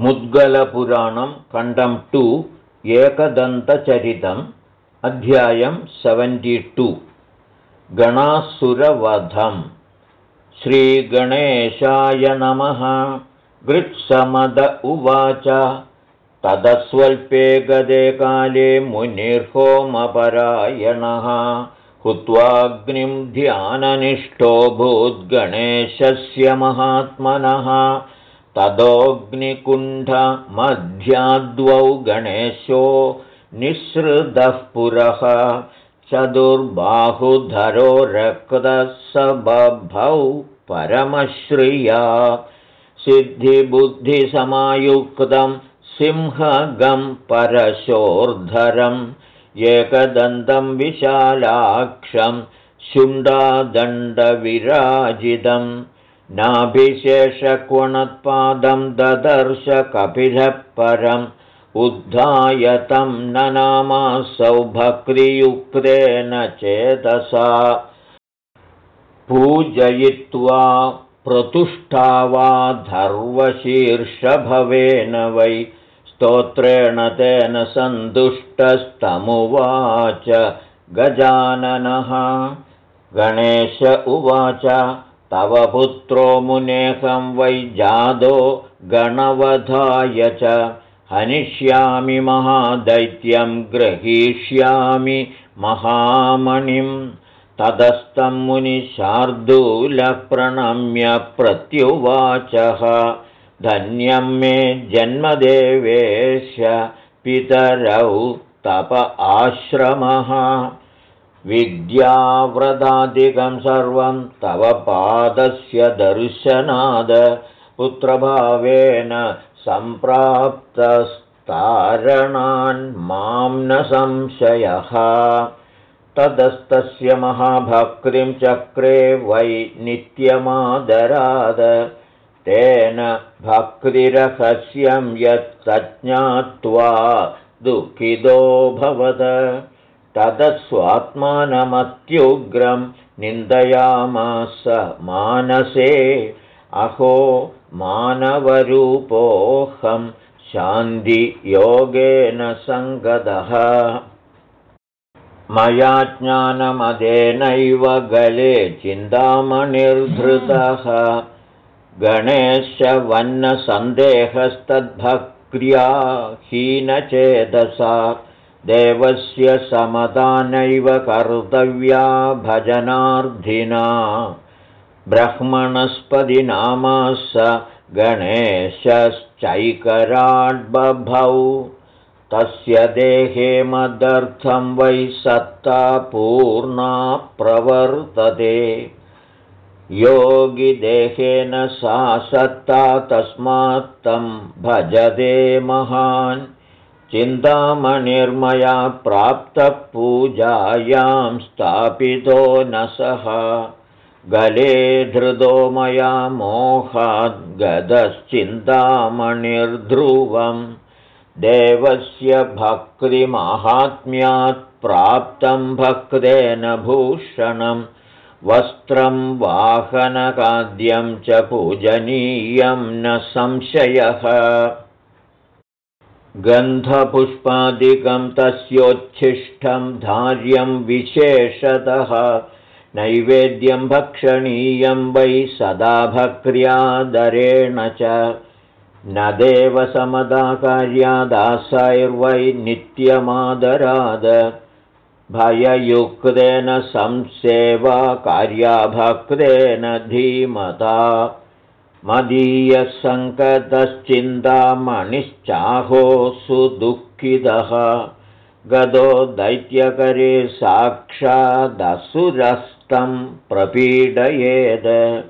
मुद्गलपुराणं खण्डं टु एकदन्तचरितम् अध्यायं टु। गणासुरवधम् श्रीगणेशाय नमः। गृत्समद उवाच। तदस्वल्पे गदे काले मुनिर्होमपरायणः। हुत्वाग्निं ध्याननिष्ठो भूद्गणेशस्य महात्मनः तदोऽग्निकुण्ठमध्याद्वौ गणेशो निःसृतः पुरः चतुर्बाहुधरो रक्तः परमश्रिया सिद्धिबुद्धिसमायुक्तं सिंहगं परशोर्धरम् एकदन्तं विशालाक्षं शुण्डादण्डविराजितम् नाभिशेषक्वणत्पादं ददर्श कपिलः परम् उद्धाय तं ननामासौ भक्तियुक्तेन चेतसा। पूजयित्वा प्रतुष्टा वा धर्वशीर्षभवेन वै स्तोत्रेण तेन सन्तुष्टस्तमुवाच गजाननः। गणेश उवाच तव पुत्रो मुनेहं वै जादो गणवधाय च। हनिष्यामि महादैत्यं ग्रहीष्यामि महामणिं। तदस्तं मुनिशार्दूलप्रणम्य प्रत्युवाचः। धन्यं मे जन्मदेवेश पितरौ तप आश्रमः विद्याव्रतादिकं सर्वं तव पादस्य दर्शनाद पुत्रभावेन सम्प्राप्तस्तारणान् मां न संशयः। ततस्तस्य महाभक्तिं चक्रे वै नित्यमादराद। तेन भक्तिरहस्यं यत्तज्ञात्वा दुःखितोऽभवद तदस्वात्मानमत्युग्रं निन्दयामास मानसे अहो मानवरूपोऽहं शान्तियोगेन सङ्गतः मया ज्ञानमदेनैव गले चिन्तामणिर्धृतः। गणेशवन्नसन्देहस्तद्भक्र्या हीनचेतसा देवस्य समदानैव कर्तव्या भजनार्थिना ब्रह्मणस्पतिनामा स गणेशश्चैकराड्बभौ। तस्य देहे मदर्थं वै सत्ता पूर्णा प्रवर्तते। योगिदेहेन सा सत्ता तस्मात् तं भजते महान् चिन्तामणिर्मया प्राप्तपूजायां स्थापितो न सः। गले धृतो मया मोहाद्गदश्चिन्तामणिर्ध्रुवं देवस्य भक्तिमाहात्म्यात् प्राप्तं भक्तेन भूषणं वस्त्रं वाहनकाद्यं च पूजनीयं न संशयः गन्धपुष्पादिकं तस्योच्छिष्टं धार्यं विशेषतः नैवेद्यं भक्षणीयं वै सदा भक्र्यादरेण च। न देवसमदाकार्यादासैर्वै नित्यमादराद। भययुक्तेन संसेवा कार्याभक्तेन धीमता मदीयसङ्कतश्चिन्तामणिश्चाहो सुदुःखितः गदो दैत्यकरे साक्षादसुरस्तं प्रपीडयेद।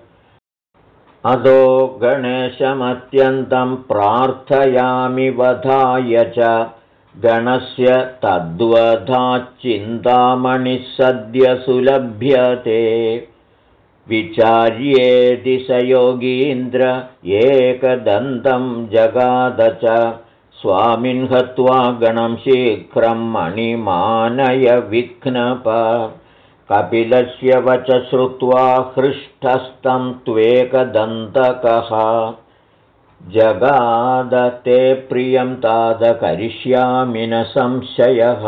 अदो गणेशमत्यन्तं प्रार्थयामि वधाय च। गणस्य तद्वधाच्चिन्तामणिः सद्य सुलभ्यते विचार्येति स योगीन्द्र एकदन्तं जगाद च। स्वामिन् हत्वा गणं शीघ्रं मणिमानय विघ्नप। कपिलस्य वच श्रुत्वा हृष्टस्तं त्वेकदन्तकः। जगादते प्रियं तादकरिष्यामि न संशयः।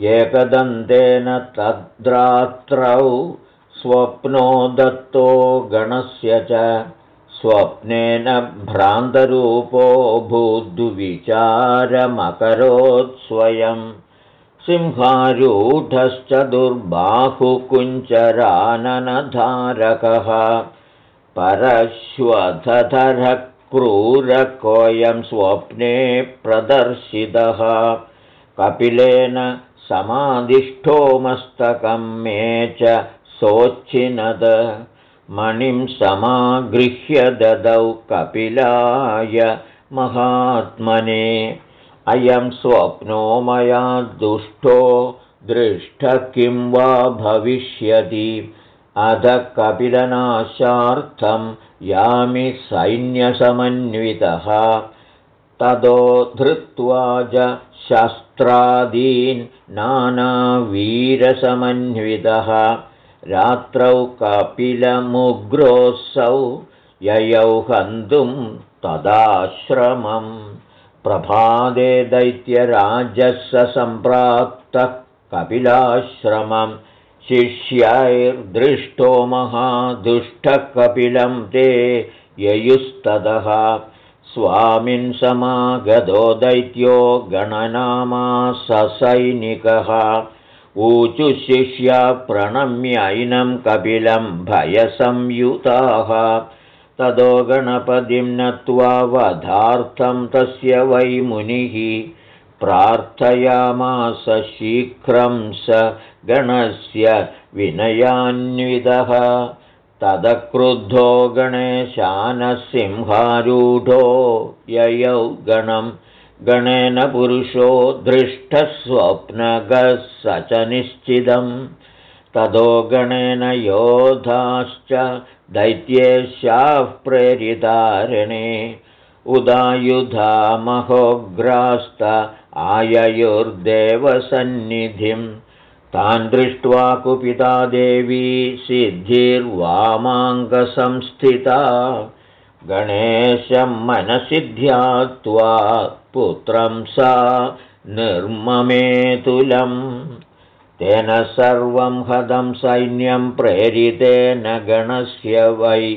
एकदन्तेन तद्रात्रौ स्वप्नो दत्तो गणस्य च। स्वप्नेन भ्रान्तरूपो भूद्विचारमकरोत्स्वयं सिंहारूढश्च दुर्बाहुकुञ्चराननधारकः। परश्वधरः क्रूरकोऽयं स्वप्ने प्रदर्शितः। कपिलेन समाधिष्ठो मस्तकं मे च सोच्छिनद मणिं समागृह्य ददौ कपिलाय महात्मने। अयं स्वप्नो मया दुष्टो दृष्ट किं वा भविष्यति। अध कपिलनाशार्थं यामि सैन्यसमन्वितः। ततो धृत्वा च शस्त्रादीन् नानावीरसमन्वितः रात्रौ कपिलमुग्रोऽसौ ययौ हन्तुं तदाश्रमं। प्रभादे दैत्यराजस्य सम्प्राप्तः कपिलाश्रमं शिष्यैर्दृष्टो महादुष्टकपिलं ते ययुस्ततः स्वामिन् समागतो दैत्यो गणनामा ससैनिकः ऊचुशिष्या प्रणम्यैनं कपिलं भयसंयुताः। तदो गणपतिं नत्वा वधार्थं तस्य वै मुनिः प्रार्थयामास शीघ्रं स गणस्य विनयान्वितः। तदक्रुद्धो गणेशानसिंहारूढो ययौ गणम् गणेन पुरुषो दृष्टस्वप्नगः स च निश्चितम् ततो गणेन योधाश्च दैत्येशाः प्रेरितारिणे। उदायुधा महोग्रास्त आययुर्देवसन्निधिं। तान् दृष्ट्वा कुपिता देवी सिद्धिर्वामाङ्गसंस्थिता। गणेशं मनसि ध्यात्वा पुत्रं सा निर्ममेतुलम् तेन सर्वं हदं सैन्यं प्रेरितेन गणस्य वै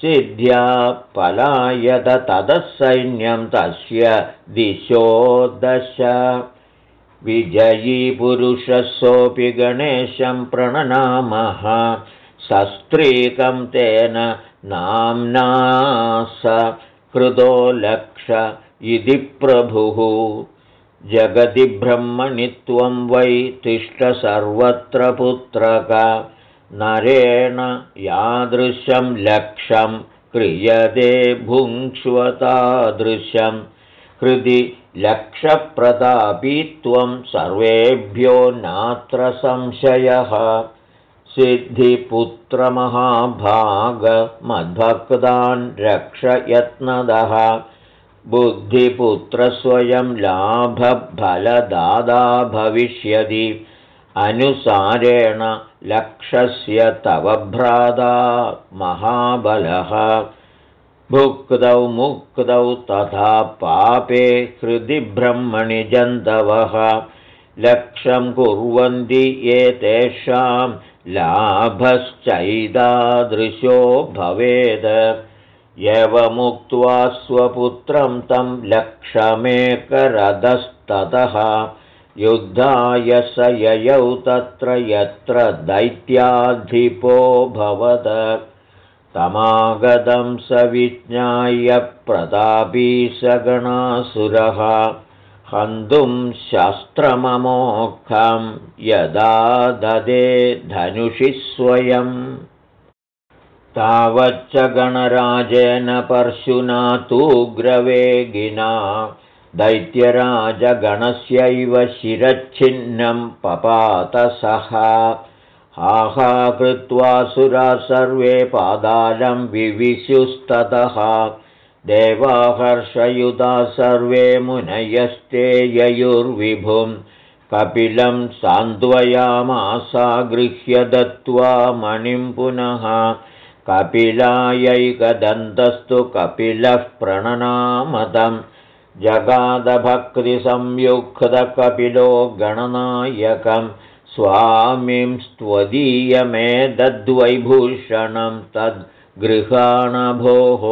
सिद्ध्या पलायत ततः सैन्यं तस्य दिशो दश। विजयीपुरुषसोऽपि गणेशं प्रणनामः सस्त्रीकं तेन नाम्ना स कृतो लक्ष इति प्रभुः। जगति ब्रह्मणि त्वं वै तिष्ठ सर्वत्र पुत्रक। नरेण यादृशं लक्षं क्रियते भुङ्क्ष्वतादृशं हृदि लक्षप्रतापी त्वं सर्वेभ्यो नात्र संशयः। सिद्धिपुत्रमहाभागमद्भक्तान् रक्षयत्नदः बुद्धिपुत्रस्वयं लाभफलदादा भविष्यति। अनुसारेण लक्षस्य तव भ्राता महाबलः। भुक्तौ मुक्तौ तथा पापे हृदि ब्रह्मणि जन्तवः। लक्षं कुर्वन्ति एतेषां लाभश्चैदादृशो भवेद यवमुक्त्वा स्वपुत्रं तं लक्षमेकरदस्ततः युद्धाय स ययौ तत्र यत्र दैत्याधिपो भवद। तमागतं स विज्ञाय प्रतापी स गणासुरः। हन्तुं शस्त्रममोक्षं यदा ददे धनुषि स्वयम् तावच्च गणराजेन परशुना तूग्रवेगिना दैत्यराजगणस्यैव शिरच्छिन्नं पपातसः हाहा कृत्वा सुरा सर्वे पादालं विविशुस्ततः। देवाहर्षयुधा सर्वे मुनयस्ते ययुर्विभुं। कपिलं सान्त्वयामासा गृह्य दत्त्वा मणिं पुनः कपिलायैकदन्तस्तु कपिलः प्रणनामदम्। जगादभक्तिसंयुक्तकपिलो गणनायकं स्वामिं स्त्वदीयमेदद्वैभूषणं तद्गृहाणभोः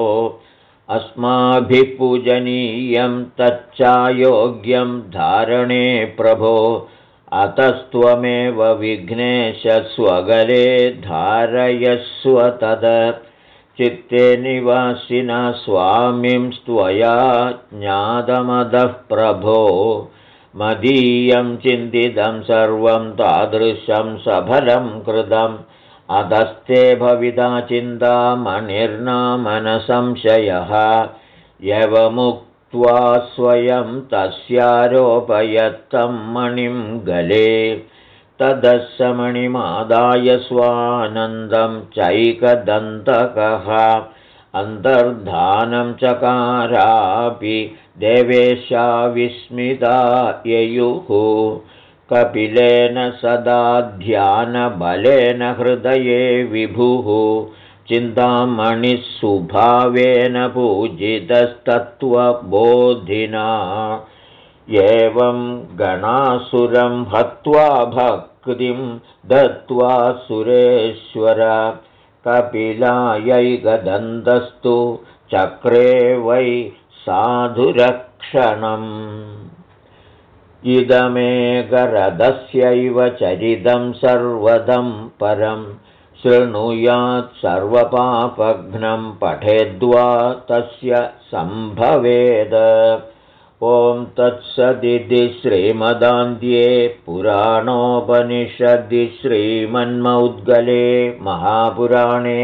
अस्माभिः पूजनीयं तच्चायोग्यं धारणे प्रभो अतस्त्वमेव विघ्नेशस्वगले धारयस्व तद। चित्ते निवासिना स्वामिं स्त्वया ज्ञातमदः प्रभो। मदीयं चिन्तितं सर्वं तादृशं सफलं कृतम्। अधस्ते भविता चिन्तामणिर्नामनसंशयः यवमुक्त्वा स्वयं तस्यारोपयत्तं मणिं गले। तदस्समणिमादाय स्वानन्दं चैकदन्तकः। अन्तर्धानं चकारापि देवेशा विस्मिता ययुः। कपिलेन सदा ध्यानबलेन हृदये विभुः चिन्तामणिः सुभावेन पूजितस्तत्त्वबोधिना। एवं गणासुरं हत्वा भक्तिं दत्त्वा सुरेश्वर कपिलायैकदन्तस्तु चक्रे वै साधुरक्षणम्। इदमेकरथस्यैव चरितं सर्वदं परं शृणुयात् सर्वपापघ्नं पठेद्वा तस्य सम्भवेद। ॐ तत्सदिति श्रीमदान्ध्ये पुराणोपनिषदि श्रीमन्मौद्गले महापुराणे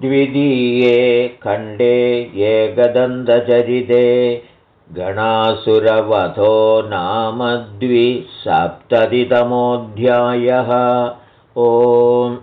द्वितीये खण्डे एकदन्तचरिते गणासुरवधो नाम द्विसप्ततितमोऽध्यायः। ओम्